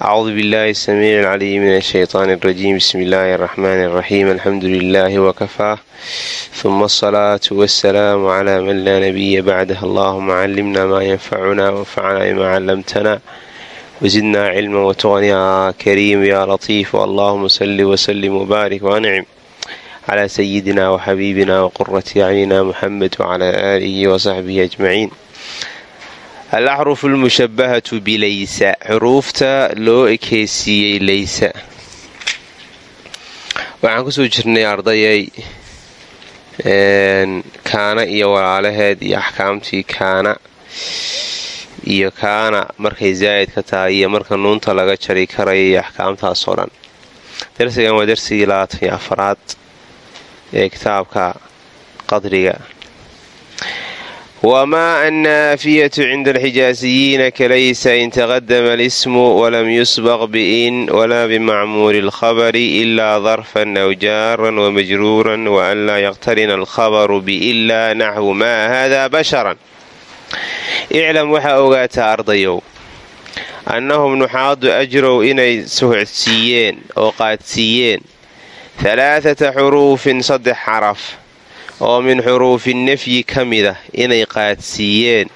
acuudu billaahi samiic alcaliim min ashaytaani alrajiim bismi illaahi araxmaani araxiim alxamdu lilaahi wakafaa huma asalaatu wasalaamu calaa man laa nabiya bacdah allahuma callimna maa yanfacuna wanfacnaa bimaa callamtana wasidnaa cilma watuqan yaa kariim yaa latiif allahuma salli wasalim wabaarik wancim calaa sayidina waxabiibina waqurati acyina muxamed wacalaa aalihi wasaxbihi ajmaciin alaxrufu almushabahatu bilaysa xuruufta loo ekeysiiyey laysa waxaan ku soo jirnay ardayay kaana iyo walaalaheed iyo axkaamtii kaana iyo kaana markay zaa'id ka tahay iyo marka nuunta laga jari karaya iyo axkaamtaasoo dhan darsigan waa darsigii labaatan iyo afaraad ee kitaabka qadriga wamaa annaafiyatu cinda alxijaasiyiina kalaysa in taqadama alismu walam yusbaq biin walaa bimacmuuri alkhabari ilaa darfan aw jaaran wamajruuran waan laa yaqtarina alkhabaru biilaa naxwu maa hada basharan iclam waxaa ogaataa ardayow annahum nuxaadu ajrow inay sohocsiiyeen oo qaadsiiyeen halaathata xuruufin saddex xaraf oo min xuruufi nafyi ka mida inay qaadsiiyeen.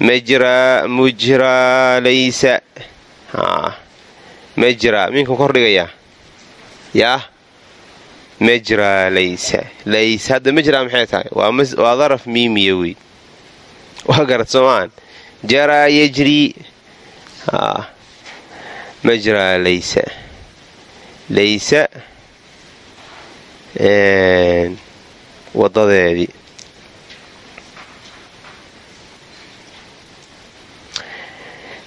Mujraa laysa. Majraa minkuu kordhigayaa yaah majraa laysa. Laysa. Hadda majraa maxay tahay? Waa daraf miimiya wey. Waa garad soomaan. Jaraa yajrii majraa laysa. Laysa wadadeedii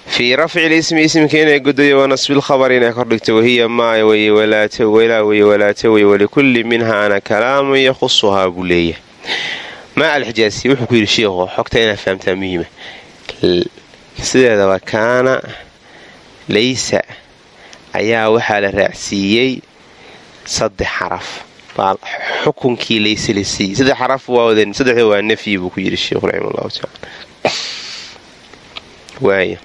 fii rafci lismi ismka inay gudayo wanasbilkhabar inay kordhigto wahiya maay weye walaa weye walaata weye walikulli minhaana kalaamun yakhusuhaa buu leeyahay maa alxijaasiy wuxuu ku yidhi sheikhu xogta inaad fahamtaa muhiima sideedaba kaana laysa ayaa waxaa la raacsiiyey saddex xaraf xukunkii layse la siiyey saddex xaraf waaden saddexda waa nafyi buu ku yidhi sheikhu raxima allahu waaya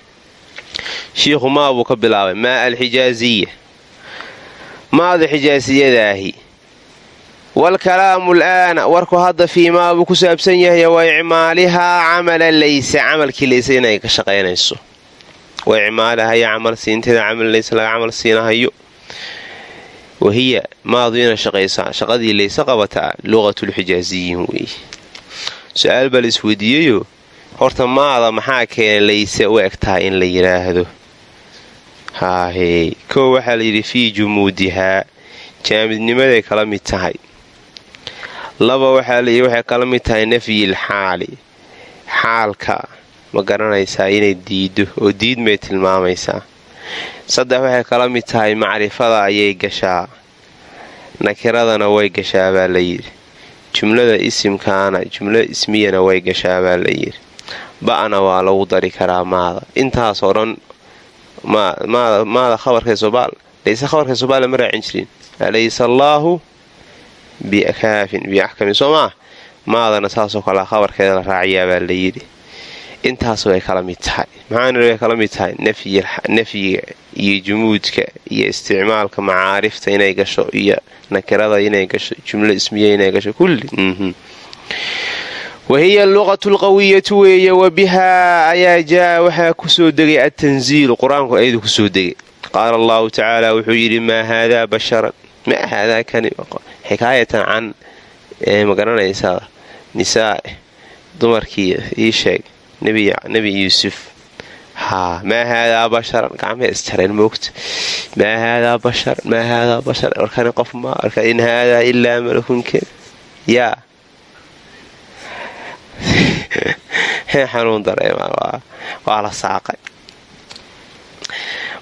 shiikhu maa buu ka bilaabay maa alxijaaziya maada xijaasiyadaahi waalkalaamu alaana warku hadda fii maa buu ku saabsan yahay wa icmaalihaa camala layse camalkii layse inay ka shaqaynayso. Wa icmaalihayo camal siinteeda camal layse laga camal siinahayo wahiya maadu shaqaysaa shaqadii layse qabataa luqatulxijaaziyiin weeye su'aal baa la isweydiiyeyo horta maada maxaa keena layse u eg in la yidhaahdo haahee koo waxaa layidhi fii jumuudihaa jaamidnimaday kala mid tahay laba waxaa waxay kala mid tahay nafyil xaali xaalka ma garanaysaa inay diiddo oo diidmay tilmaamaysaa saddex waxay kala mid tahay macrifada ayay gashaa nakiradana way gashaa baa layidhi jumlada isimkaana jumlada ismiyana way gashaa baa layidhi ba'na waa lagu dari karaa maada. Intaasoo dhan maada khabarka sobaal layse khabarka sobaal ma raacin jirin. Alaysa allaahu bikaafin biaxkamin soo maah maadana saasoo kalea khabarkeeda la raaciyaa baa layidhi intaas way kala mid tahay. Maxaana way kala mid tahay nafyiga iyo jumuudka iyo isticmaalka macaarifta inay gasho iyo nakirada inay gasho jumlo ismiya inay gasho kulli. Wahiya luqatu lqawiyatu weeye wa bihaa ayaa jaa waxaa ku soo degay atanziilu qur'aanku ayadu ku soo degay. Qaala allahu tacaala wuxuu yidhi maa haadaa basharan? Maa haadaa kani? Xikaayatan can ma garanaysaa? Nisaa dumarkii ii sheeg nebi yuusuf haa maa haadaa basharan? Gacmay isjareen moogta maa haadaa bashar maa haadaa bashar warkani qof ma? Arka in haadaa ilaa malakunke yaa xanuun dareema waa la saaqay.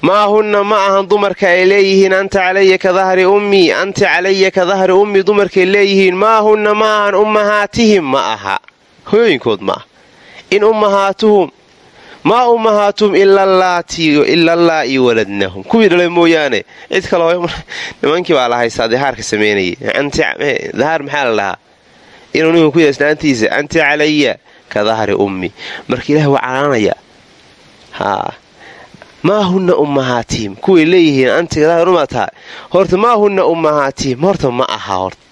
Maa hunna ma ahan dumarka ay leeyihiin anta calaya ka dahri ummii anta calaya ka dahri ummii dumarkaay leeyihiin maa hunna ma ahan ummahaatihim ma aha. Hooyinkood ma ah in ummahaatuhum maa ummahaatuhum ilallaa io waladnahum. Kuwii dhalay mooyaane cid kale nimankii baa la haystaa dahaarka samaynayay dahaar maxaa la dhahaa inuu ninku ku yeesnaantiisa anta calaya ka dahri ummi. Marka ilaah waa canaanaya maa hunna ummahaatihim kuway leeyihiin antiga daahir uma tahay. Horta maa hunna ummahaatihim horta ma aha horta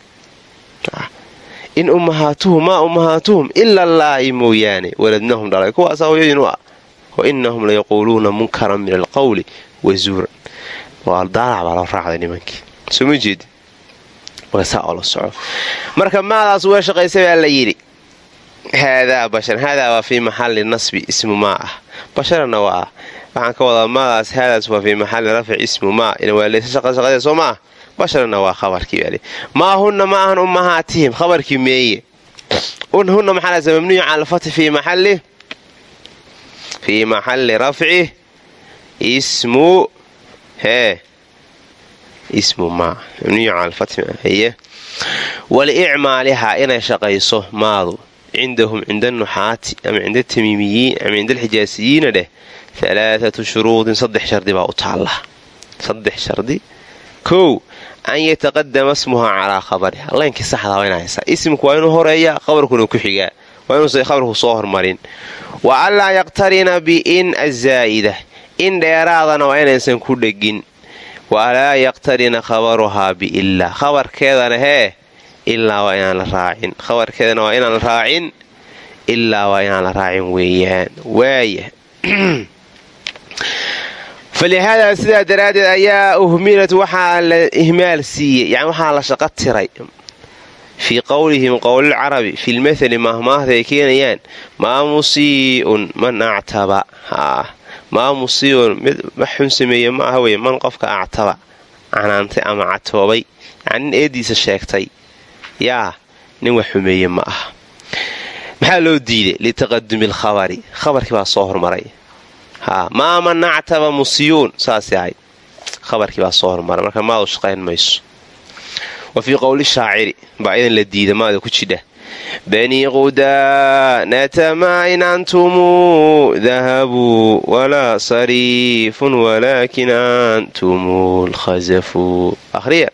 in ummahaatuhum maa ummahaatuhum ila allaahi mooyaane. Waladnahum dhalay. Kuwaasaa hooyooyin u ah. Wa layaquuluuna munkaran min alqawli wazuuran waa daalac baa loo raacday nimankii. Soo ma jeedi la soco. Marka maadaas uga shaqaysa baa la yidhi haadaa bashar haadaa waa fii maxalli nasbi ismu maa ah. Basharana waa waxaan ka wadaa maadaas haadaas waa fii maxalli rafci ismu maa inwaalshaqadee soo ma basharana waa khabarkii maa hunna ma ahan ummahaatihim khabarkii meeye hunna maxaa mabniyu cala alfati fii maxalli rafci ismu hee ismu maa mabniyu cala alfati haye walicmaalihaa inay shaqayso maadu cindahum cinda anuxaati ama cinda tamiimiyiin ama cinda alxijaasiyiina dheh alaaatu shuruudin saddex shardi baa u taalla saddex shardi kow an yataqadama smuha calaa khabariha laynkii saxdaa waa ina haysaa. Isimku waa inuu horeeyaa qabarkuna ku xigaa. Waa inuusa khabarku soo hormarin. Wa anlaa yaqtarina biin azaa'ida. In dheeraadana waa inaysan ku dhegin. Walaa yaqtarina khabaruhaa biilaa khabarkeedana hee ilaa waa inaan la raacin. Khabarkeedana waa inaan la raacin ilaa waa inaan la raacin weeyaan. Waaya falihaadaa sidaa daraaddeed ayaa uhmilat waxaa la ihmaal siiyey yani waxaa la shaqo tiray fii qowlihim qowlilcarabi filmathali mahmaahda ay keenayaan maa musii'un man actaba maa musii'un mid wax xun sameeye ma aha weye man qofka actaba canaantay ama catoobay yani nin eediisa sheegtay yaa nin wax xumeeye ma aha maxaa loo diiday litaqadumi alkhabari khabarkii baa soo hormaray maa man actaba musiyuun saasay ahayd khabarkii baa soo hormaray marka maadu shaqayn mayso. Wa fii qowli shaaciri baa idan la diida maada ku jidha. Banii qudaanata maa in antumuu dahabuu walaa sariifun walaakin antumuu lkhasafu ahriya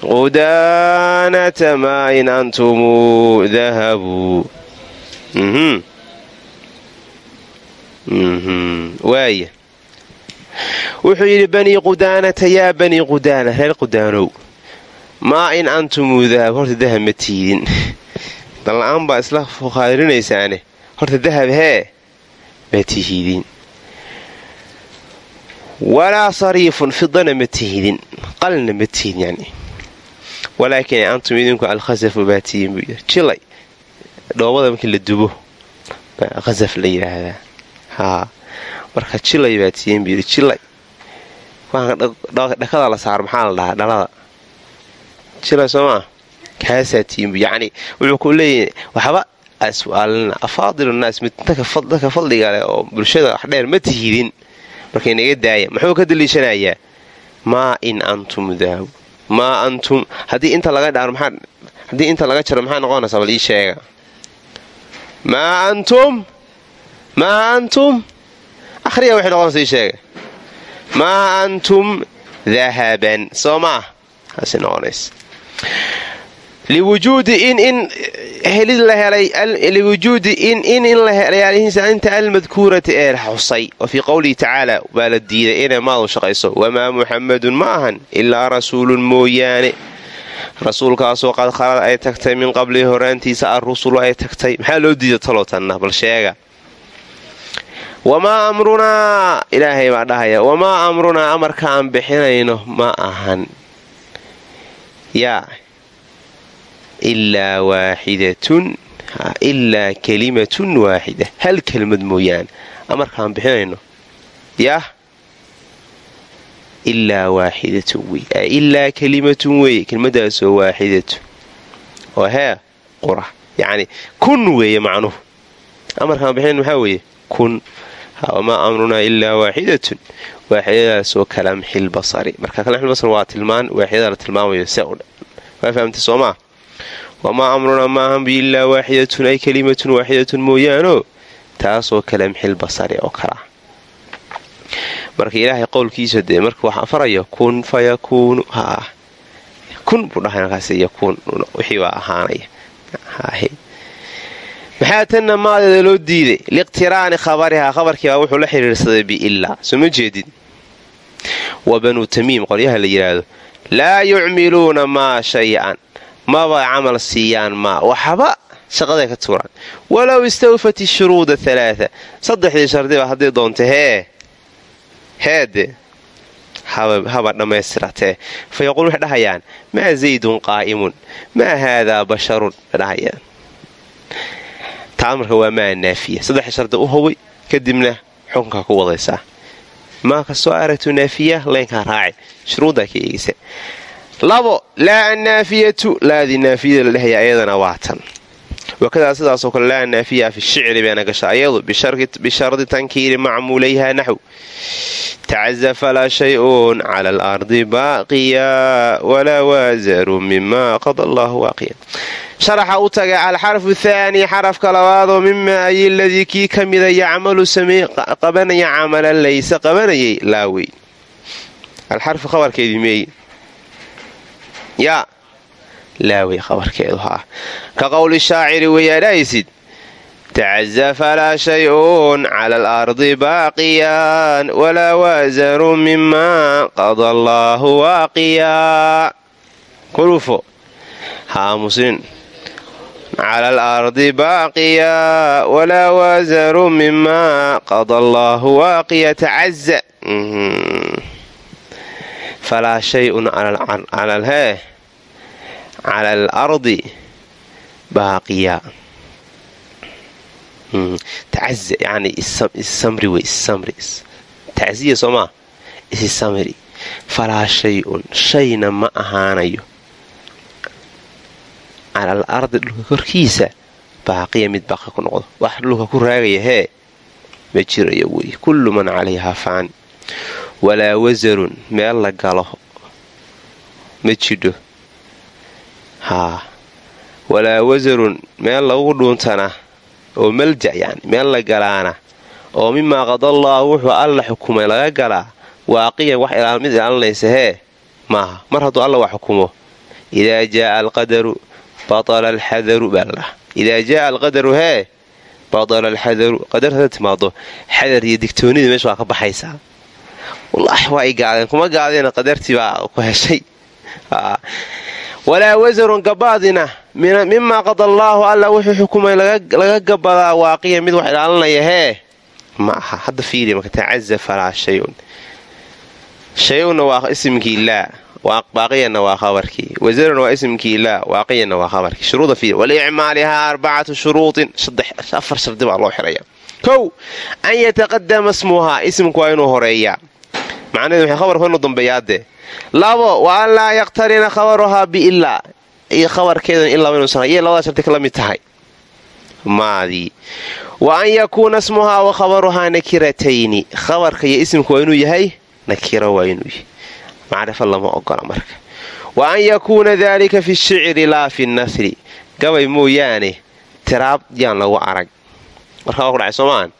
qudaanata maa in antumuu dahabuu waaya wuxuu yidhi banii qudaanata yaa banii qudaana reer qudaanow maa in antumuu dahab horta dahab ma tiidin. Dalla-aan baa isla fuqaarinaysaane horta dahab hee ma tihidin walaa sariifun fidana ma tihidin qalna ma tihidin yani walaakin antum idinku alkhasafu baa tihiin buu yidhi. Jilay dhoobada markii la dubo khasaf la yidhaahdaa. haa marka jilay baa tihiin buu yidhi jilay dhakada la saaro maxaa la dhahaa dhalada. Jilay soo kaasaa tihiin buu yacni wuxuu ku leeyahay waxba aswaalina afaadilu naas dadka fadliga leh oo bulshada wax dheer ma tihidin. Markay naga daaya muxuu ka daliishanayaa? Maa in antum daaw. Maa antum haddii inta laga jaro maxaa noqonaysaa bal ii sheega. Maa antum maa antum? Akhriya waxay noqonaysa ii sheega maa antum dahaban soo maah taasi noqonaysa liwujuudi in in helid la helay liwujuudi in in in la helay alihiisa inta almadkuurati ee xusay. Wa fii qowlihi tacaala baa la diiday inay maadu shaqayso. Wamaa muxamadun ma ahan ilaa rasuulun mooyaane. Rasuulkaasoo qad khalad ay tagtay min qablihi horaantiisa arrusulu ay tagtay. Maxaa loo diida talotanna wamaa amrunaa? Ilaahay baa dhahaya wamaa amrunaa? Amarka aan bixinayno ma ahan. Yaa ilaa waaxidatun ilaa kalimatun waaxida hal kelimad mooyaane amarkaan bixinayno. Yah ilaa waaxidatun wey ilaa kalimatun weeye kelimadaasoo waaxidatu oo hee qura yacni kun weeye macnuhu. Amarkaan bixinayno maxaa weeye? Kun wamaa amrunaa ilaa waaxidatun waaxidadaasoo kalamxil basari marka kalamxil basar waa tilmaan waaxidada la tilmaamayo se waa fahamtay soo maa wamaa amrunaa maahan bi ilaa waaxidatun ay kalimatun waaxidatun mooyaano taasoo kalamxil basari oo kalaa marka ilaahay qowlkiisa dee marka waxaa faraya kun fa yakuunu haa kun buu dhahay markaas yakuun wixii baa maxaa tanna maadeeda loo diiday liiqtiraani khabarihaa khabarkiibaa wuxuu la xidhiirsaday biilaa soo jeedid wa banuu tamiim qolyaha la yidhaahdo laa yucmiluuna maa shay-an. Maba camal siiyaan maa waxba shaqaday ka tuuraan. Walow istawfat ishuruuda alaaa saddexdii shardiba hadday doonta hee heede haba dhammaystiratee fa yaquul waxay dhahayaan maa zaydun qaa'imun. Maa haadaa basharun? Dhahayaan taa marka waa maa naafiya saddex shardi u hubay kadibna xukunkaa ku wadaysaa maa kastoo aragtu naafiya laynkaa raaci. Shuruuddaa ka eegisa labo laa annaafiyatu laadii naafiyada la dhahaya ayadana waa tan wakadaa sidaasoo kale laa naafiya fi shicri bayna gasha ayadu bishardi tankiiri macmuulayha naxw tacaza falaa shay-un cala alardi baaqiya walaa waazaru mima qada allahu waaqiya sharaxa u taga alxarfu thaani xarafka labaadoo mimaa ay ladii kii ka mida yacmalu qabanaya camalan laysa qabanayay laawey alxarfu khabarkeedii meey yaa laawey khabarkeedu haa ka qowli shaaciri weeyaadhahaysid tacaza falaa shay-un cala alardi baaqiyan walaa waazaru mima qada allaahu waaqiya kulufo haa muslim cala alardi baaqiya walaa waazaru mima qada allaahu waaqiya tacaza falaa shayun hee cala alardi baaqiya tacziya soomaa isisamri falaa shay-un shayna ma ahaanayo cala al ardi dhulka korkiisa baaqiya mid baaqi ku noqdo wax dhulka ku raagaya hee ma jirayo wey kullu man calayhaa faan walaa wasarun meel la galo ma jidho walaa wasarun meel lagu dhuuntana oo malja yani meel la galaana oo mimaa qadallaahu wuxuu alla xukumay laga galaa waaqiyan wax mid ilaalinaysa hee maaha. Mar hadduu alla wax xukumo. Idaa jaaa alqadaru batala alxadaru baa la dhaha idaa jaaa alqadaru hee batala alxadaru qadar hada timaado xadar iyo digtoonida meesha waa ka baxaysaa wallaahi waa ay gaadeen kuma gaadeen qadartii baa ku heshay walaa wasarun gabaadina mimaa qada allaahu alla wuxuu xukumay laga gabadaa waaqiya mid wax ilaalinaya hee ma aha hadda fiiri marka tacaza falaa shayun. Shayunna waa isimkii laa baaqiyanna waa khabarkii. Wasaruna waa ismkii laa waaqiyanna waa khabarkii. Shuruuda fiiri walicmaalihaa arbacatu shuruudin afar shardi baa loo xiraya. Kow an yataqadama smuhaa ismku waa inuu horeeyaa. Macnaheedu waxay khabarku inuu dambeeyaadee labo wa an laa yaqtarina khabaruhaa biilaa iyo khabarkeedan ilaa inuusan iyay labada sharti ka la mid tahay. Maadii wa an yakuuna smuhaa wa khabaruhaa nakiratayni khabarka iyo ismku waa inuu yahay nakiro waa inuu yahay. Macrifo lama ogola marka. Wa an yakuuna daalika fi shicri laa fi nasri. Gabay mooyaane tiraab yaan lagu arag. Markaa waa ku dhacay soomaan?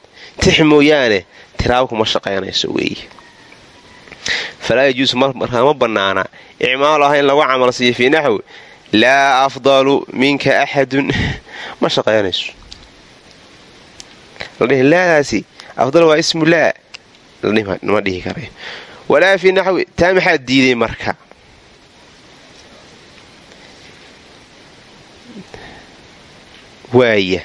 Tix mooyaane tiraab kuma shaqaynayso weeye falaa yajuusu markaa ma bannaana icmaalu ah in lagu camal siiyo fii naxwi laa afdalu minka axadun ma shaqaynayso ladhihi laadaasi afdal waa ismu laa ma dhihi karayo walaa fii naxwi taa maxaa diiday marka waaya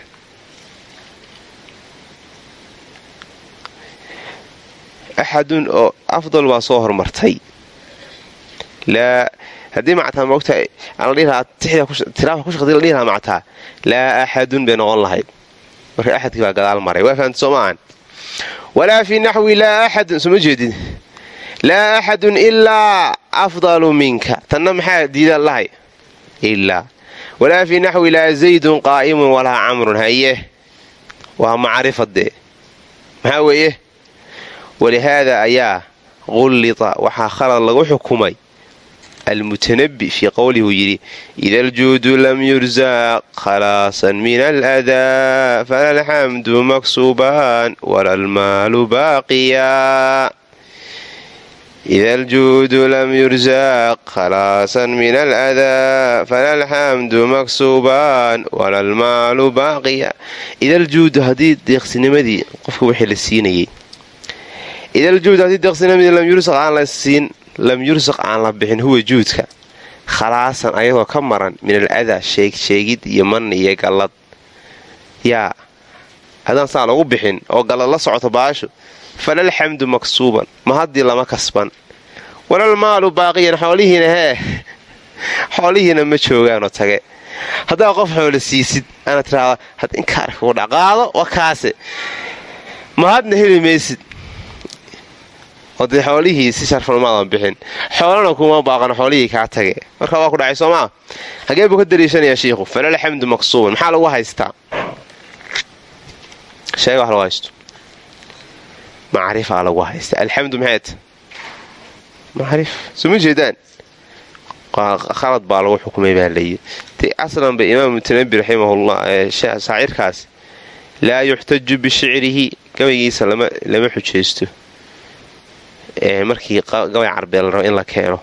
axadun oo afdal baa soo hormartay haddii mactaa moogta tiraafka ku shaqdi la dhihi lahaa mactaa laa axadun bay noqon lahayd marka axadkii baa gadaal maray waa fahamta soo maahan walaa fii naxwi laa axadun soo ma jeedid laa axadun ilaa afdalu minka tanna maxaa diidaan lahay ilaa walaa fii naxwi laa zaydun qaa'imun walaa camrun haye waa macrifadee maxaa weeye walihaada ayaa qullita waxaa khalad lagu xukumay almutanabi fii qowlihi uu yidhi ida aljuudu lam yursaq khalaasan min aladaa fala alxamdu maksuubaan wala almaalu baaqiya ida aljuudu lam yursaq khalaasan min aladaa fala alxamdu maksuubaan wala almaalu baaqiya ida aljuudu haddii deeqsinimadii qofka wixii la siinayay ida aljuudu haddii deeqsinimadii lam yursaq aan la siin lam yursaq aan la bixin huwa juudka khalaasan ayagoo ka maran min aladaa sheegsheegid iyo man iyo gallad yaa haddaan saa lagu bixin oo gallad la socoto baashu falal xamdu maksuuban ma haddii lama kasban walal maalu baaqiyan xoolihiina hee xoolihiina ma joogaanoo tage haddaa qof xoola siisid ana tiraada had inkaarka kudha qaado waa kaase ma hadna heli maysid oo dee xoolihii si sharfan maadan bixin. Xoolana kuma baaqan xoolihii kaa tage marka waa ku dhacay soo maa hagee buu ka daliishanayaa shiikhu. Falal xamdu maksuuban maxaa lagu haystaa? Sheega wax lagu haysto. Macrifaa lagu haysta alxamdu maxayd macrif. Soma jeedaan? Khalad baa lagu xukumay baa layi de aslan ba imaam mutanabi raximahullah shaacirkaas laa yuxtaju bishicrihi gabaygiisa lama xujaysto markii gabay carbeed la rabo in la keeno.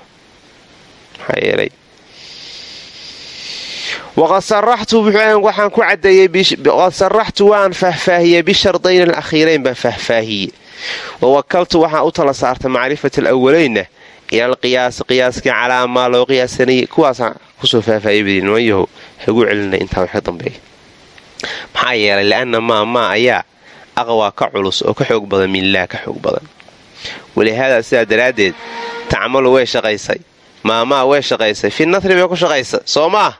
Waxaan ku cadeeyey qad saraxtu waan fahfaahiyey bishardayn alakhiirayn baan fahfaahiyey wawakaltu waxaan u tala saartay macrifat alawalaynna ila alqiyaasi qiyaaskii calaa maa loo qiyaasanayay kuwaasaan ku soo yahow hagu celinay intaa wax dambeeya maxaa yeelay li'anna maa maa ayaa aqwaa ka culus oo ka xoog badan minlaah ka xoog badan walihaadaa sidaa daraaddeed tacmalu way shaqaysay. maamaa way shaqaysay. fi nasri bay ku shaqaysa soo maah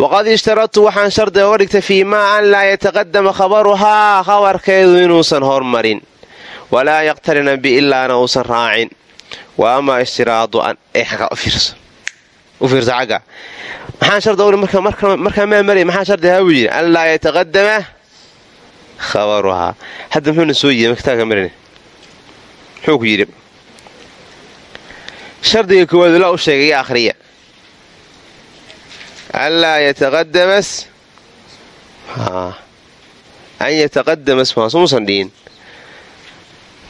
waqad ishtaradtu waxaan shardi oga dhigtay fii maa an laa yataqadama khabaruhaa khabarkeedu inuusan hormarin walaa yaqtarina bi ilaana uusan raacin wa amaa ishtiraadu an maxaan shardi ahaa buu yidhi an laa yataqadama khabaruhaa hadda muxuuna soo yidhi muxuu ku yidhi. Shardiga koowaad ilaa u sheegay akhriya. Anlaa yataqadamas an yataqadamas maasumuusan dhihin.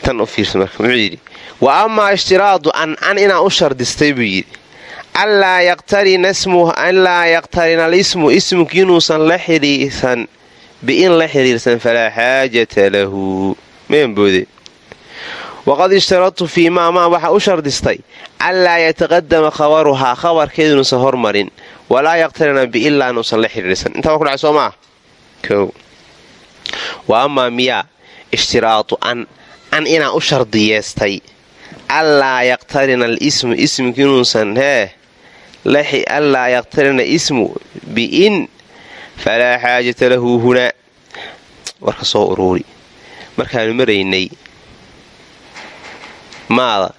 Tan u fiirsa marka muxuu yidhi wa amaa ishtiraadu an an inaa u shardistay buu yidhi. Anlaa yaqtarina alismu ismku inuusan la xidhiirsan biin la xidhiirsan falaa xaajata lahu. Mayanboode waqad ishtaradtu fii maa maa waxaa u shardistay anlaa yataqadama khabaruhaa khabarkeedu inuusan hormarin walaa yaqtarina biilaa inuusan la xidhiirsan intaa waa ku dhacay soo maa o wa amaa miyaa ishtiraadu an an inaa u shardiyeestay anlaa yaqtarina alismu ismku inuusan hee anlaa yaqtarina ismu biin falaa xaajata lahu hunaa warka soo uruuri markaanu maada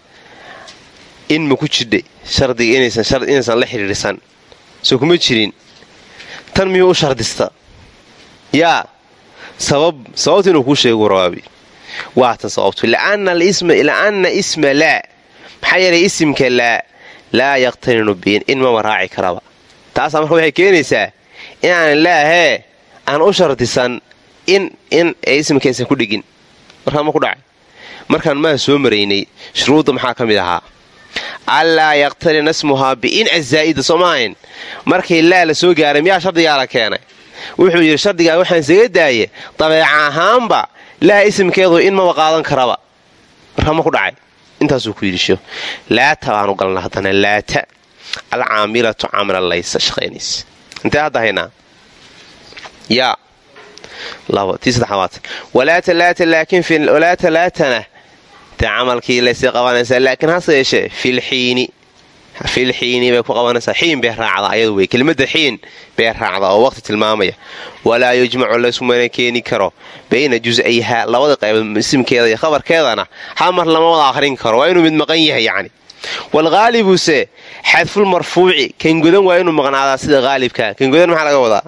in ma ku jidha shardiga inaysan la xidhiirsan soo kuma jirin. Tan miyuu u shardista? Yaa sababta inuu kuu sheegu rawaabi waa tan sababtu. Li'anna isma laa maxaa yeelay isimka laa laa yaqtarinu biin in maba raaci karaba. Taasaa marka waxay keenaysaa inaanan laahee aan u shardisan in in ee isimkaysan ku dhigin. Markaa ma ku dhacay markaan maa soo maraynay shuruudda maxaa ka mid ahaa? Allaa yaqtarina smuhaa biin azaa'ida soo maahayn? Markii laa la soo gaaray miyaa shardigaa la keenay? Wuxuu yidhi shardigaa waxaan isaga daaye dabeeca ahaanba laa isimkeedu in maba qaadan karaba. Markaa ma ku dhacay. Intaasuu ku yidhi sheekhu laata baanu galna haddana laata. Alcaamilatu camila laysa shaqaynaysa intee hadda haynaa? Yaa. Walaata laata laakiin walaata laatana dee camalkii laysii qabanaysaa laakiin hase yeeshee filxiini bay ku qabanaysaa. Xiin bay raacdaa ayadu wey. Kelimada xiin bay raacdaa oo waqti tilmaamaya. Walaa yujmacu laysumana keeni karo. Bayna jus'ayhaa labada qaybood isimkeeda iyo khabarkeedana hal lama wada akhrin karo. Waa inuu mid maqan yahay yacni. Waalghaalibuse xadful marfuuci kangodan waa inuu maqnaadaa sida haalibka kangodan maxaa laga wadaa?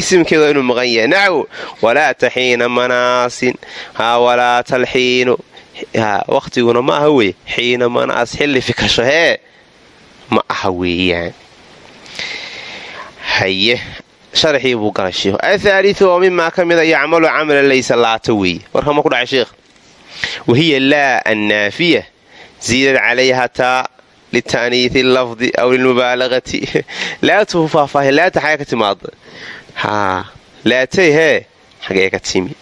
Isimkeeda inuu maqan yahay. Naxw walaa taxiina manaasin. Walaa talxiinu waqtiguna ma aha weye. Xiina manaas xilli fikasho hee ma aha weeyaan haye sharxii buu galay sheikhu athaaliu oo mimaa ka mida yacmalu camalan laysa laata weeye warka ma ku dhacay sheikh. Wahiya laa annaafiya. Ziidad calayha taa lita'niihi lafdi aw lilmubaalagati. Laatuhu faahfaahin laata xagee ka timaada haa laatay hee xagee ka timi.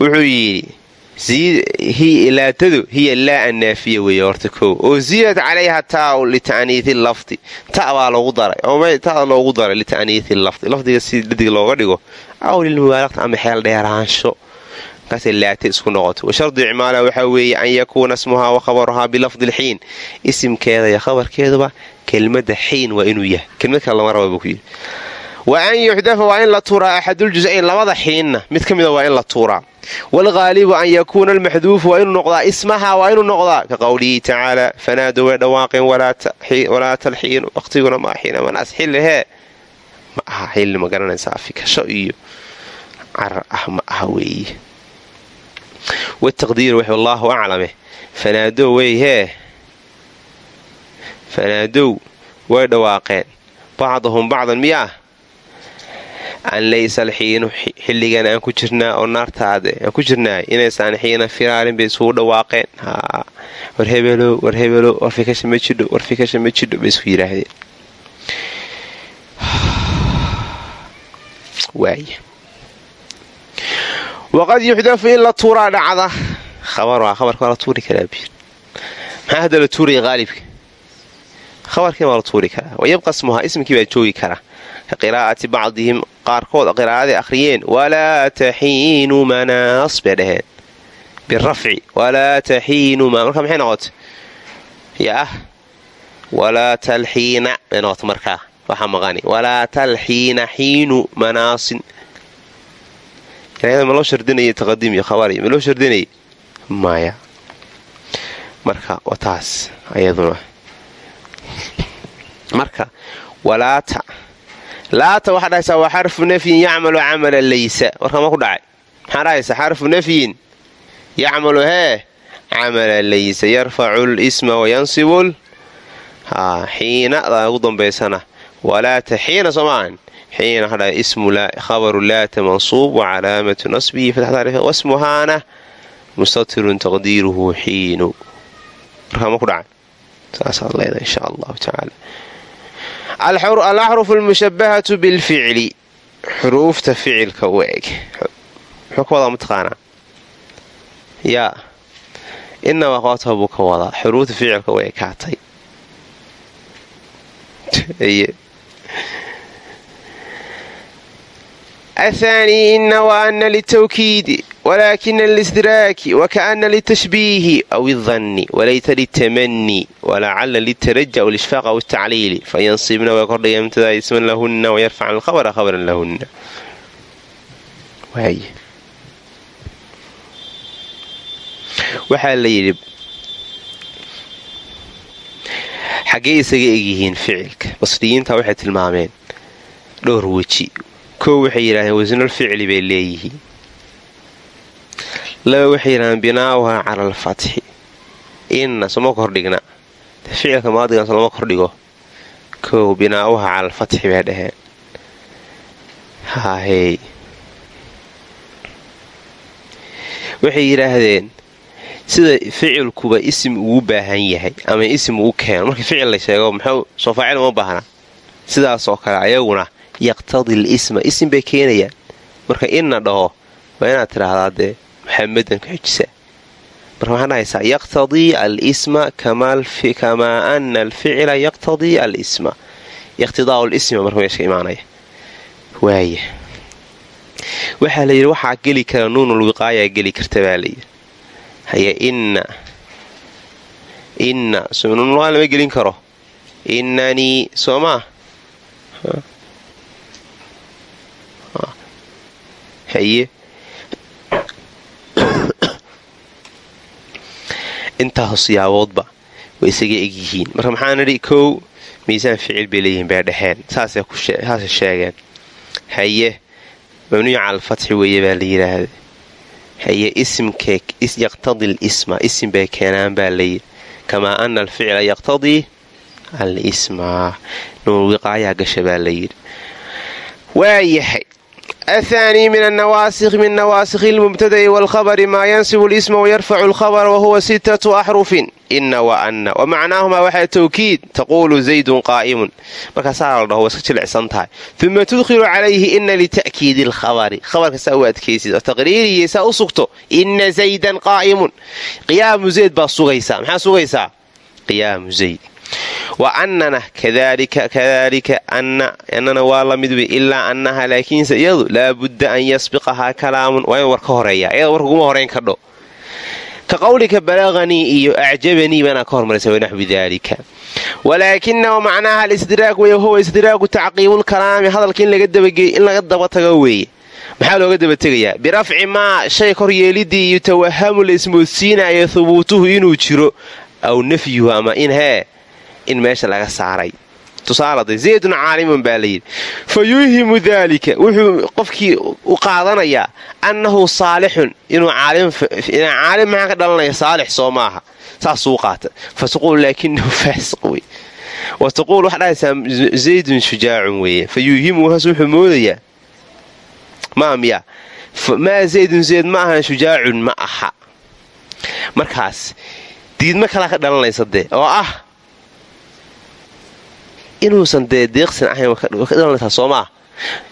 Wuxuu yidhi laatadu hiya laa annaafiya weeye horta kow oo ziidad calayha taa lita'niihi lafdi ta baa loogu daray ta loogu daray lita'niihi lafdi lafdiga si dhadig looga dhigo aw lilmubaalagati ama xeel dheeraansho markaasay laata isku noqoto washardu icmaalaha waxaa weeye an yakuuna ismuhaa wa khabaruhaa bilafdi lxiin isimkeeda iyo khabarkeeduba kelmada xiin waa inuu yahay kelmad kale lama raba buu ku yidhi wa an yuxdafa waa in la tuuraa axaduljus-ayn labada xiinna. Mid ka mida waa in la tuuraa waalghaalibu an yakuuna almaxduufu waa inuu noqdaa ismaha waa inuu noqdaa ka qowlihi tacaala fanaadu way dhawaaqeen walaa talxiinu waqtiguna maa xiina manaas xilli hee. Ma aha xilli ma garanaysaa fikasho iyo carar ah ma aha weeye wataqdiiru wax wallaahu aclame fanaadow wey hee. Fanaadow way dhawaaqeen. Bacdahum bacdan an laysa alxiinu xilligan aan ku jirnaa oo naartaade aan ku jirnaay inaysaan xiina firaarin bay isugu dhawaaqeen. War hebelo war hebelo war fikasha ma jidho war fikasha ma jidho bay isku yidhaahdeen. Waqad yuxdafu in la tuuraa dhacda. Khabar khabarka waa la tuuri karaa bir maxaa hadda la tuuraya qaalibka khabarkiina waa la tuuri karaa? Wayabqa smuhaa ismkii baa joogi karaa. ka qiraa'ati bacdihim qaarkood qiraa'aday akhriyeen walaa taxiinu manaas bay dhaheen. Birafci walaa taxiinu marka maxay noqota yaah walaa talxiina bay noqota markaa waxaa maqani walaa talxiina xiinu manaasin. Ma loo shardinaya taqadiim iyo khabari ma loo shardinaya maya marka waa ayaduna. Marka walaata laata waxaa dhahaysaa waa xarfu nafyin yacmalu camala laysa. Warkama ku dhacay. Maxaa dhahaysaa xarfu nafyin yacmalu hee camala laysa. Yarfacu lisma wayansibul xiinada ugu dambaysana. Walaata xiina soo maahan xiina hadha ismu khabaru laata mansuub wacalaamatu nasbihi wasmuhaana mustatirun taqdiiruhu xiinu. Warkama ku dhacay. Saasaad leeda insha allahu tacaala alaxrufu almushabahatu bilficli xuruufta ficilka u eg. muxuu ka wadaa mataqaanaa yaa inaba qootaba buu ka wadaa xuruufta ficilka u ekaatay ahaani ina wa ana litawkiidi walaakina listidraaki wakaana litashbiihi aw idanni walayta litamani walacala litaraja aw lishfaaq aw tacliili fayansibna way kordhaya mubtadaa isman lahunna wayarfacan alkhabra khabran lahunna waxaa la yidhi xaggee isaga egyihiin ficilka basriyiinta waxay tilmaameen dhowr weji kow waxay yidhahdeen wasnul ficli bay leeyihiin laba waxay yidhahdeen binaa'uhaa cala alfatxi inna soma kordhigna ficilka maadigaas lama kordhigo kow binaa'uhaa cala alfatxi bay dhaheen. Haahey waxay yidhaahdeen sida ficilkuba isim ugu baahan yahay ama isim uu keeno markii ficil la sheego muxuu soo uma baahna. Sidaasoo kale ayaguna yaqtadi lisma isim bay keenayaan. Marka inna dhaho waa inaad tidhaahdaa dee muxamedan ku xijisa marka waxaa dhahaysaa yaqtadii alisma kamaa ana alficila yaqtadii alisma. Iqtidaau lisma marka meesha imaanaya. Waaya waxaa layidhi waxaa geli kara nuunul wiqaayaa geli karta baa layidhi haya inna inna nuunulwiqaa lama gelin karo. Innanii soo maa haye intaas siyaaboodba way isaga egyihiin marka maxaa nidhi kow miisaan ficil bay leeyihiin bay dhexeen saasay sheegeen haye mamnuuc cala alfatxi weeye baa la yidhaahda haye isimkee yaqtadi lisma isim bay keenaan baa layidhi kamaa ana alficla yaqtadii alisma nuun wiqaayaa gasha baa layidhi waayahay athaanii min annawaasikh min nawaasikhi ilmubtada'i waalkhabari maa yansibu lisma wayarfacu alkhabara wahuwa sittatu axrufin ina wa anna wa macnaahumaa waxaa tawkiid taquulu zaydun qaa'imun markaasaa la dhaho waa iska jilicsan tahay uma tudkhilu calayhi ina lita'kiidi alkhabari khabarka saa u adkaysid oo taqriiriyi saa u sugto ina zaydan qaa'imun qiyaamu zayd baa sugaysaa maxaa sugaysaa qiyaamu zayd wa annana kadalika kadalika anna annana waa la mid wey ilaa annaha laakiinse iyadu laabudda an yasbiqahaa kalaamun waa in war ka horreeya iyada warka kuma horeyn kadho ka qawlika balaqanii iyo acjabanii baanaa ka hormaraysa wanaxwi daalika walaakina macnaaha alistidraag wey huwa istidraagu tacqiibulkalaami hadalka in laga daba tago weeye maxaa looga daba tegayaa birafci maa shay kor yeelidii yutawahamu la ismoodsiinayo hubuutuhu inuu jiro aw nafyuhu ama in hee in meesha laga saaray. Tusaalada zaydun caalimun baa layidhi fa yuuhimu daalika. Wuxuu qofkii u qaadanayaa annahu saalixun inuu caalim maxaa ka dhalanaya saalix soo maaha. Saasuu qaata fa taquulu laakinahu faasiq wey wa taquul waxaa dhahaysaa zaydun shujaacun weeye. Fa haas wuxuu moodayaa maa miya maa zaydun zayd ma ahan shujaacun ma aha. Markaas diidma kalaa ka dhalanaysa dee? Oo ah inuusan dee deeqsan ahayn ka dhalanaysaa soo maa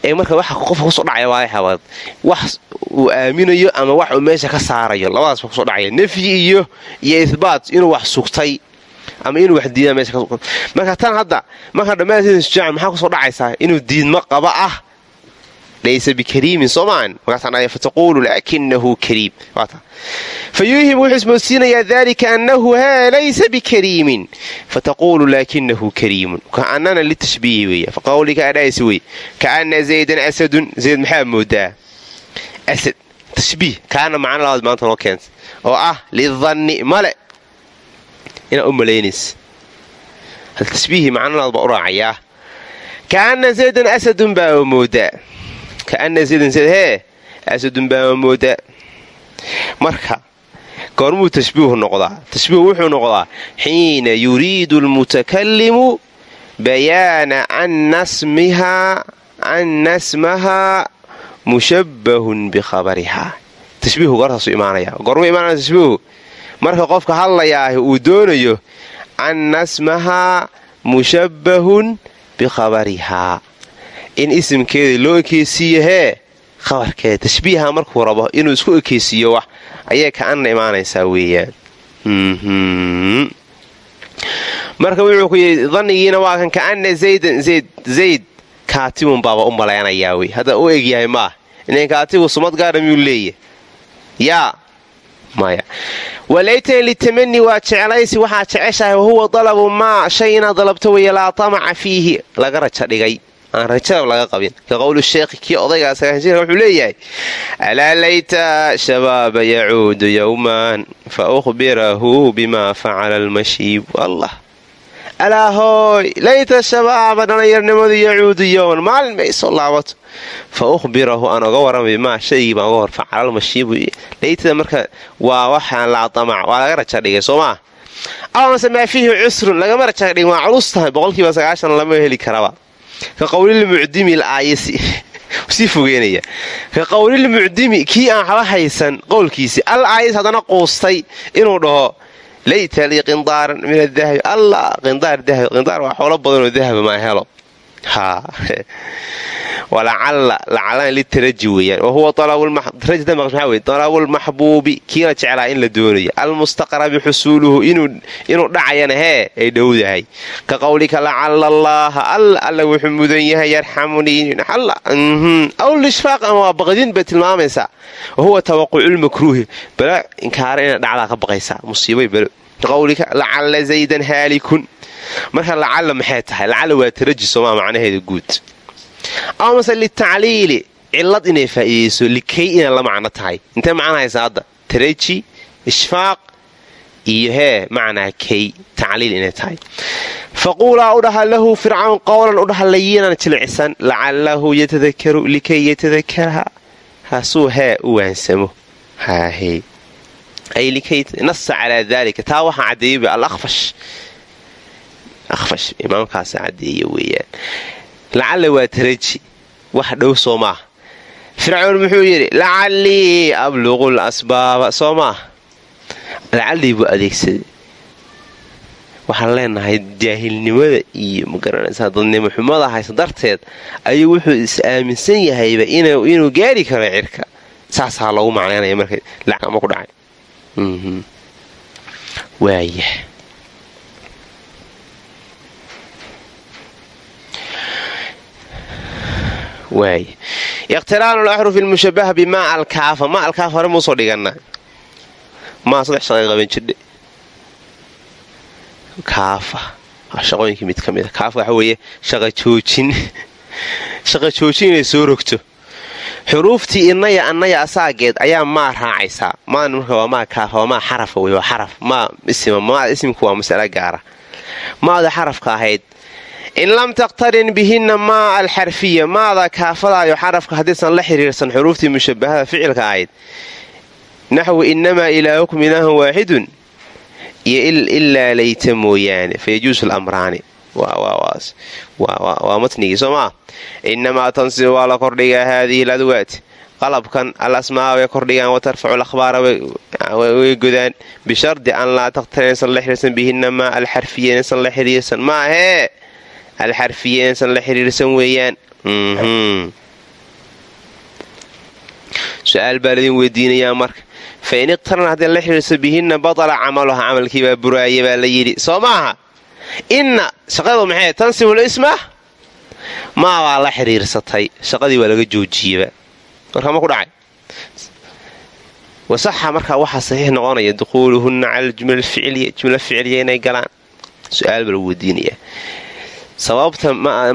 ee marka waxa qofka ku soo dhacaya waa wax uu aaminayo ama wax uu meesha ka saarayo labadaas ku soo dhacaya nafyi iyo iyo ihbaat inuu wax sugtay ama inuu wax diida meesha marka tan hadda marka dhammaanteeda shujaac maxaa ku soo dhacaysaa inuu diidmo qaba ah laysa bikariimin soomaan markaasaan fataquulu laakinahu kariim fa yuuhim wuxuu ismoodsiinayaa dalika annahu haa laysa bikariimin fataquulu laakinahu kariimun kaannana litashbiihi weeye faqawlika adhays wey kaana zaydan asadun zayd maxaa asad tashbiih kaana macno labaad maanta noo keenta oo ah lidanni male inaa u malaynaysa tashbiihi macno labaad baa u raacayaa kaana zaydan asadun baa moodaa kaana zaydan zayd hee asadun marka goormuu tashbiihu noqdaa. Tashbiihu wuxuu noqdaa xiina yuriidu almutakallimu bayaana anna smahaa mushabbahun bikhabarihaa tashbiihu goortaasuu imaanaya. Goormuu imaanaya tashbiihu? Marka qofka hadlayaahi uu doonayo anna smahaa mushabbahun bikhabarihaa in isimkeeda loo ekeysiiyo hee khabarkeeda tashbiiha markuu rabo inuu isku ekeysiiyo wax ayay ka-anna imaanaysaa weeyaan. Marka wuxuu ku yidhi dannigiina waa kan kaana zaydan zayd zayd kaatibun baaba u malaynayaa wey. Hadda u egyahay maah inan kaatibu sumad gaara miyuu leeyahy yaa maya walaytani litamani waa jeclaysi waxaa jeceshahay wahuwa dalabu maa shay dalabto weeye laa tamaca fiihi. Laga raja dhigay aan rajada laga qabin. Ka qowlu sheekhi kii odaygaa sagaashanjirka wuxuu leeyahay alaa layta shabaaba yacuudu yowman fa ukhbirahu bima facala almashiib. Allah alaa hooy layta shabaaba dhallinyarnimadu yacuudu yowman maalin may soo laabato. Fa ukhbirahu aan oga warramay maa shaygii baan oga hor facala almashiibu laytada marka waa waxaan laa tamac waa laga raja dhigay soo maa amase maa fiihi cusrun lagama raja dhigin waa boqolkiiba sagaashan lama heli karaba ka qowlilmucdimi kii aan waxba haysan qowlkiisii al aayas haddana quustay inuu dhaho layta lii qindaaran min adahabi allah qindaar dahab qindaar waa xoolo badanoo dahaba maa helo dalabulmaxbuubi kii la jeclaa in la doonayo almustaqrabi xusuuluhu inuu dhacayana hee ay dhowdahay ka qowlika lacala allaaha alla alla mudan yahay yarxamunii aw lishfaaq ama waa baqdin bay tilmaamaysaa wa huwa tawaquculmakruuhi bala inkaara ina dhacdaa ka baqaysaa musiibay balo ka qowlika lacalla zaydan haalikun marka lacalla maxay tahay lacalla waa taraji somaa macnaheeda guud amase litacliili cilad inay faa'iidayso likay inay la macno tahay. Intee macna haysa hadda? Taraji ishfaaq iyo hee macnaa kay tacliil inay tahay. Faquulaa u dhaha lahu fircawn qowlan u dhaha layinan jilcisan lacalahu yatadakaru likay yatadakaraha haasuu hee u waansamo. Haahey ay likay nasa calaa daalika. Taa waxaa caddeeyay alaqfash aqfash imaamkaasa caddeeye weeyaan lacalla waa taraji. Wax dhow soo maaha fircoon muxuu yidhi lacallii abluqu lasbaaba soo maah lacallii buu adeegsaday. Waxaan leenahay jaahilnimada iyo ma garanaysaa dadnimo xumada haysa darteed ayuu wuxuu is aaminsan yahayba inuu gaari karo cirka. Saasaa loogu macnaynaya marka lacama ku dhacay. Waaya waay iqhtiraanu laxrufi lmushabaha bimaa alkaafa. Ma alkaafa hore muusoo dhigana maa saddex shaqay qaban jirdhe kaafa. Shaqooyinkii mid ka mid a kaafa waxa weeye shaqa joojin. Shaqa joojin inay soo rogto. Xuruuftii inaya annaya asaageed ayaa maa raacaysaa. Maan marka waa maa kaafa waa maa xarafa wey waa xaraf. Maa isima maa isimku waa mas'alo gaara. Maada xarafka ahayd in lam taqtarin bihinna maa alxarfiya maada kaafadaayo xarafka haddaysan la xiriirsan xuruuftii mushabahada ficilka ahayd. Naxwu inamaa ilaahukum ilaahun waaxidun iyo ilaa layta mooyaane fa yajuusu lamraani waa matnigii soo maa inamaa tansibu waa la kordhigaa haadihi ladwaat qalabkan al asmaa way kordhigaan wa tarfacu way godaan. Bishardi an laa taqtarin inaysan la xiriirsan bihinna maa alxarfiya inaysan la xiriirsan. Maahee alxarfiya inaysan la xiriirsan weeyaan. Su'aal baa ladin weydiinayaa marka fa in iqtaran hadday la xiriirsa bihinna batala camaluha camalkiibaa buraaya baa la yidhi. Soo maaha inna shaqadu maxay? Tansibul isma maabaa la xiriirsatay. Shaqadii waa laga joojiyeba warkama ku dhacay? Wasaxa markaa waxaa saxiix noqonaya dukhuuluhunna cala jumla ficliya inay galaan. Su'aal baa lagu weydiinayaa sababta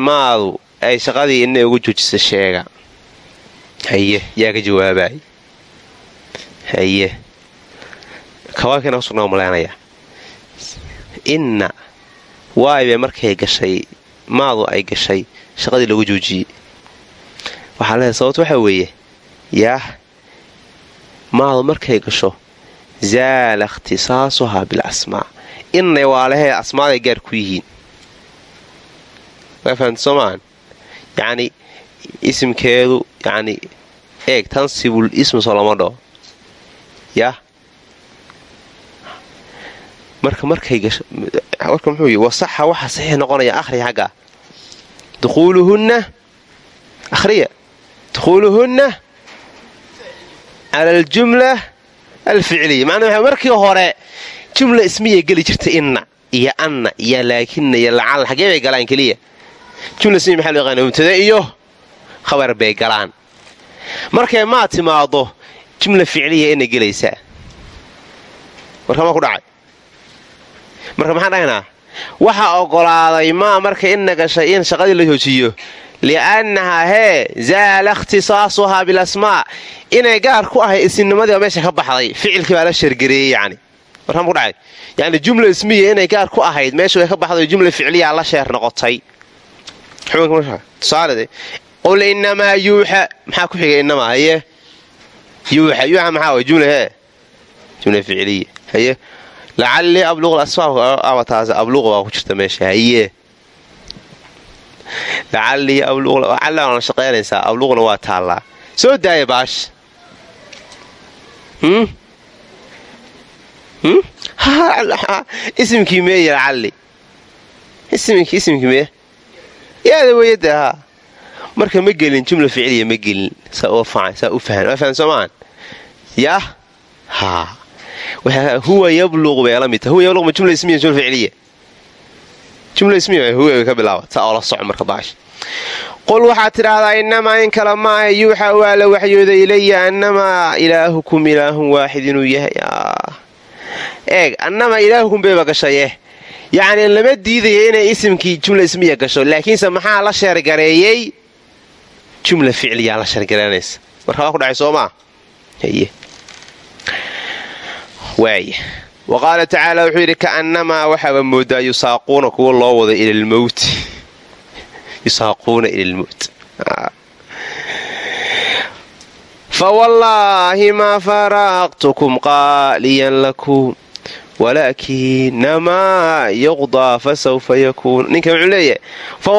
maadu ay shaqadii inay ugu joojisa sheega. Haye yaa ka jawaabay. Haye kawaakina kusugnaa maleenaya inna waaybe markay gashay maadu ay gashay shaqadii lagu joojiyey. Waxaa leedahay sababta waxaa weeye yaah maadu markay gasho zaala ikhtisaasuhaa bil asmaa. Innay waalahee asmaaday gaar ku yihiin waa fahamta soo maahan yacni isimkeedu yacni eeg tansibul ismu soo lama dhoo yah marka markay gasho warka muxuu yi wasaxa waxaa saxiix noqonaya akhri xagga dukhuuluhunna akhriya dukhuuluhunna cala aljumla alficliya macnaa markii hore jumla ismiya geli jirta inna iyo anna iyo laakina iyo lacal xaggee bay galaan keliya jumla ismiya maxaa loo yaqaana mubtada iyo khabar bay galaan. Markay maa timaado jumla ficliya inay gelaysaa. Warkamaa ku dhacay. Marka maxaan dhahaynaa waxaa oggolaaday maa marka inna gashay in shaqadii la joojiyo li'annahaa hee zaala ikhtisaasuhaa bilasmaa inay gaar ku ahay isimnimadiiba meesha ka baxday ficilkii baa la shargareeyey yani warkama ku dhacay. Yani jumla ismiya inay gaar ku ahayd meesha way ka baxday jumla ficliyaa la sheer noqotay qul inamaa yuuxa maxaa ku xigay inamaa haye? Yuuxa yuuxa maxaa way jumla hee? Jumla ficliya haye? Lacallii abluq asbaabtaas abluq baa ku jirta meesha haye? Lacallii abluqcallana shaqaynaysaa abluqna waa taallaa. Soo daaya baash. Isimkii meeye lacalli. Isimkii isimkii mee yaada weeyada haa marka ma gelin jumla ficliya ma gelin saa u fahan waa fahan soo maahan yaah haa huwa bay la tahay huwa yabluq ma jumla ismiya jumla ficliya jumla ismiya huwa ka bilaaba saa oo soco marka baash qul waxaad tidhaahdaa innamaa in kale maaha yuuxa waa la waxyooday ilaya annamaa ilaahukum ilaahun waaxid inuu yahay eeg annamaa ilaahukum bayba gashaye yacni lama diidaya inay isimkii jumla ismiya gasho. Laakiinse maxaa la sheergareeyey jumla ficliyaa la sheergaraynaysa marka waa ku dhacay soo maa waaya wa qaala tacaala wuxuu yidhi ka'annamaa waxaaba moodaa yusaaquuna kuwa loo wada ilalmowti yusaaquuna ila lmowt fawallaahi maa faraqtukum qaaliyan lakum walaakinamaa yuqdaa fa sawfa yakuun ninkan wuxuu leeyahay fa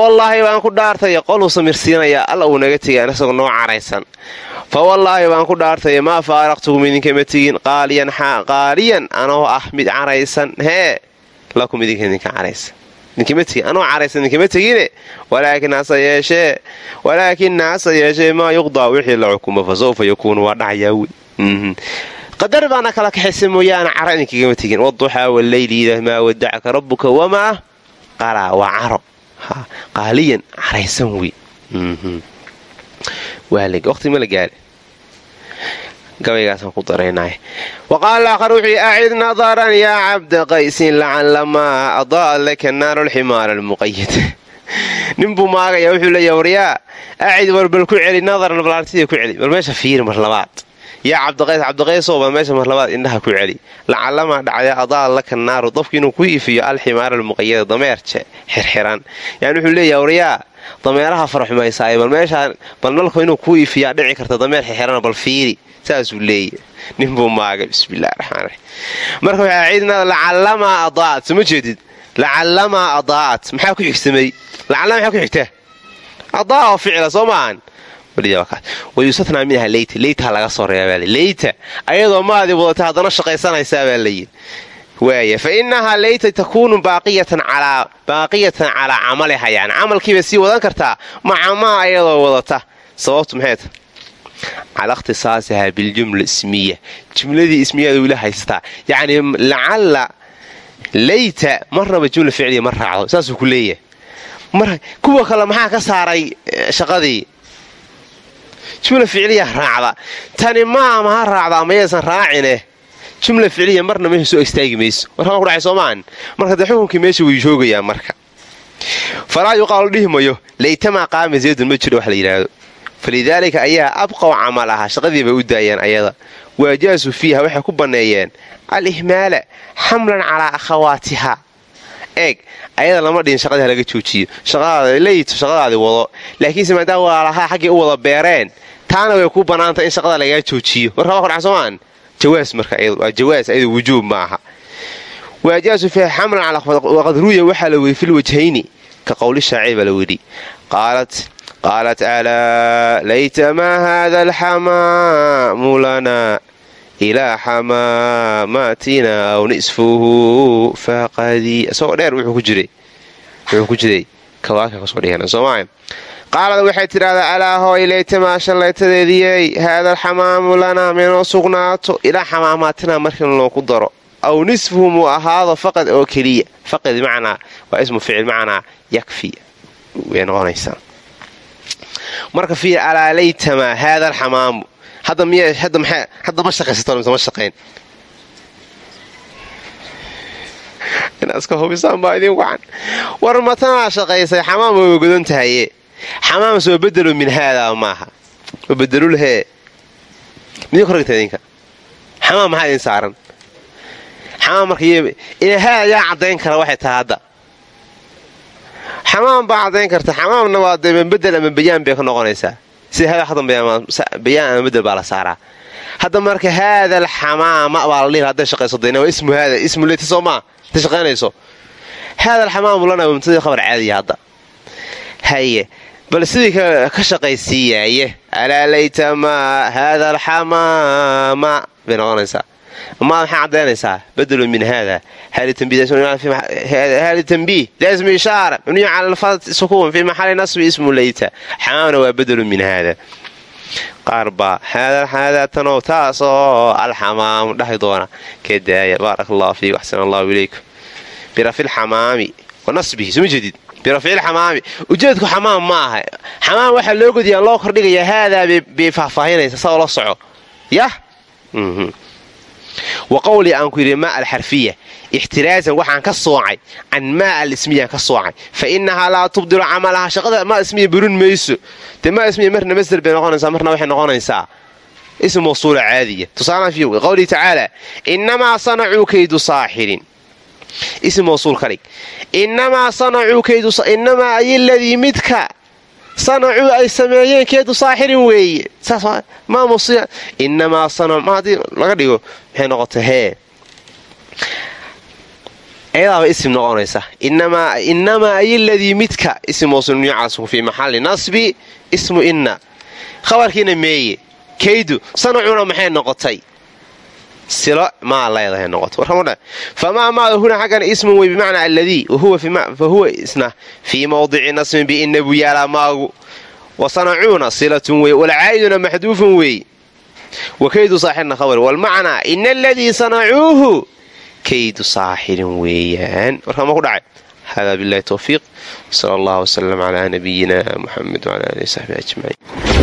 baan ku dhaartaya qoluu samirsiinayaa alla uu naga tegay isagoo noo caraysan. Fa baan ku dhaartay maa faaraqtukum idinkama tegin qaaliyan qaaliyan anoo ah mid caraysan hee lakum idinka idinka caraysan. Anoo caraysan idinkama tegine walaakin hase yeeshee maa yuqdaa wixii la xukumo fa sawfa yakuunu waa dhacayaa wy qadar baana kala kaxaysa mooyaane cara idinkagama tegin waduxaa waleyliida maa wadacaka rabbuka wamaa qalaa waa caro. Qaaliyan caraysan wey waqti ma la gaari gabaygaasaan ku daraynay wa aakhar wuxuu acid nadaran yaa cabda qaysin lacalamaa adaa laka naaru lximaara almuqayad ninbuu maagaya wuxuu leeya waryaa acid war bal ku celi nadaran balaartida ku celi. Bal meesha fiiri mar labaad yaa cabdiqays cabdiqaysow bal meesha mar labaad indhaha ku celi. Lacalamaa dhacdee adaa laka naaru dabku inuu ku iifiyo alximaara almuqayada dameerje xirxiran. Yani wuxuu leeya waryaa dameeraha faraxumaysaaye bal meeshaan bal nalku inuu ku iifiyaa dhici karta dameer xirxirana bal fiiri. Saasuu leeya ninbuu maagay bismillahi raxmaan raxiim marka waxaa ciidna lacallamaa adaa'at soma jeedid? Lacallamaa adaa'at maxaa ku xigsamay? Lacallama maxaa ku xigta adaa oo ficila soo maahan wayusatnaa minha leyta leytaa laga soo reebaa leyta ayadoo maadii wadata haddana shaqaysanaysaa baa layidhi waaya fa innahaa leyta takuunu baaqiyatan calaa camaliha yani camalkiibay sii wadan kartaa macamaa ayadoo wadata. Sababtu maxay ta cala ikhtisaasihaa biljumla ismiya. Jumladii ismiyada wila haystaa. Yacni lacalla leyta marnaba jumla ficliya ma raacdo saasuu ku leeyahay. Kuwa kale maxaa ka saaray shaqadii jumla ficliya raacda. Tani ma ama ha raacda ama yaysan raacine. Jumla ficliya marna meesha soo istaagi mayso. Warkama kudhacay soomaan? Marka dee xukunkii meesha way joogayaa marka. Falaa yuqaalu dhihi mayo laytamaa qaama zaydun ma jiro wax la yidhaahdo. Falidaalika ayaa abqaw camal aha shaqadii bay u daayeen ayada. Waajaasuu fiiha waxay ku banneeyeen. Al-ihmaala xamlan calaa akhawaatiha eeg ayada lama dhihin shaqadii halaga joojiyo. Shaqadaadi wado. Laakiinse maadaama walaalahaa xaggay u wada beereen. Taana way ku bannaantay in shaqada lagaa joojiyo. Warkama kudhaca soomaan? Jawaas marka waa jawaas ayada wujuub ma waajaasu fiiha xamlan calaqad ruya waxaa la weri fil wajhayni ka qowli shaacir baa la wedhi qaalat alaa layta maa haada alxamaamu lana ilaa xamaamaatina aw nisfuhu faaqadii isagoo dheer wuxuu ku jiray. Kawaaka ka soo dhigana sooma qaalad waxay tidhahdaa alaa hooy laytamaa shallaytadeediyey. Haada alxamaamu lanaa minoo sugnaato. Ilaa xamaamaatina markii looku daro aw nisfuhu muu ahaado faqad oo keliya. Faqad bimacnaa waa ismu ficil macnaa yakfi. Way noqonaysaa marka fiir alaa laytamaa haada alxamaamu hadda ma shaqaysato mise ma shaqayn inaad iska hubisaan baa idin wacan war matanaa shaqaysay xamaam way godan tahaye xamaam soo bedelo min haadaa maaha wabedelulhee midin koragta idinka xamaam maxaa idin saaran xamaam marka haada yaa caddayn kara waxay tahay hadda xamaam baa caddayn karta xamaamna waa dee bedel ama bayaan bay ka noqonaysaa sida hada hadan bayaan ama bedel baa la saaraa. Hadda marka haada alxamaama baa la dhihi hadday shaqayso dayna waa ismu haada ismu leyta soo maa intay shaqaynayso. Haada alxamaamu lana waa mubtadii khabar caadiya hadda. Haye bal sidii ka shaqaysiiyaaye alaa layta maa haada alxamaama bay noqonaysaa maa maxaa caddaynaysaa bedelu min haada hali tanbiih laismu ishaara mabniyu cala alfad sukuun fii maxali nasbi ismu leyta xamaamna waa bedelu min haada qaar baa haadaa tanoo taasoo alxamaamu dhahi doona ka daaya baarak allahu fiik axsan allahu ilaykum birafilxamaami wa nasbihi soma jeedid birafcilxamaami ujeedku xamaam ma aha xamaam waxaa loo godiyaa loo kordhigayaa haadaa bay faahfaahinaysa sao la soco yah wa qowlii aan ku yidhi maa alxarfiya ixtiraazan waxaan ka soocay can maa alismiyaan ka soocay. Fa innahaa laa tubdilu camalaha. Shaqada maa ismiya burin mayso. Dee maa ismiya marna masder bay noqonaysaa marna waxay noqonaysaa ism mawsuula caadiya. Tusaalaan fi qowlihi tacaala innamaa sanacuu kaydu saaxirin. Ism mawsuul ka innamaa sanacuu kaydu innamaa ay midka sanacuu ay sameeyeen keedu saaxirin weeye. Inamaa ma haddii laga dhigo maxay noqota hee. Ayadaaba ism noqonaysa. Inamaa ay ladii midka ism mawsuul miyucasku fii maxalli nasbi ismu inna. Khabarkiina meeye. Kaydu sanacuna maxay noqotay silo maa leedahay noqoto. Famaa maada huna xaggan ismun wey bimacnaa alladii fa huwa isna fii mawdici nasmin biina buu yaalaa maagu. Wa sanacuuna silatun wey walcaa'iduna maxduufun weey wa kaydu saaxirna khabar. Walmacnaa ina aladii sanacuuhu kaydu saaxirin weeyaan. Warkaama ku dhacay. Hada bilahi towfiiq sal allah wslm cla nabiyina muxamed wala alihi saxbi ajmaciin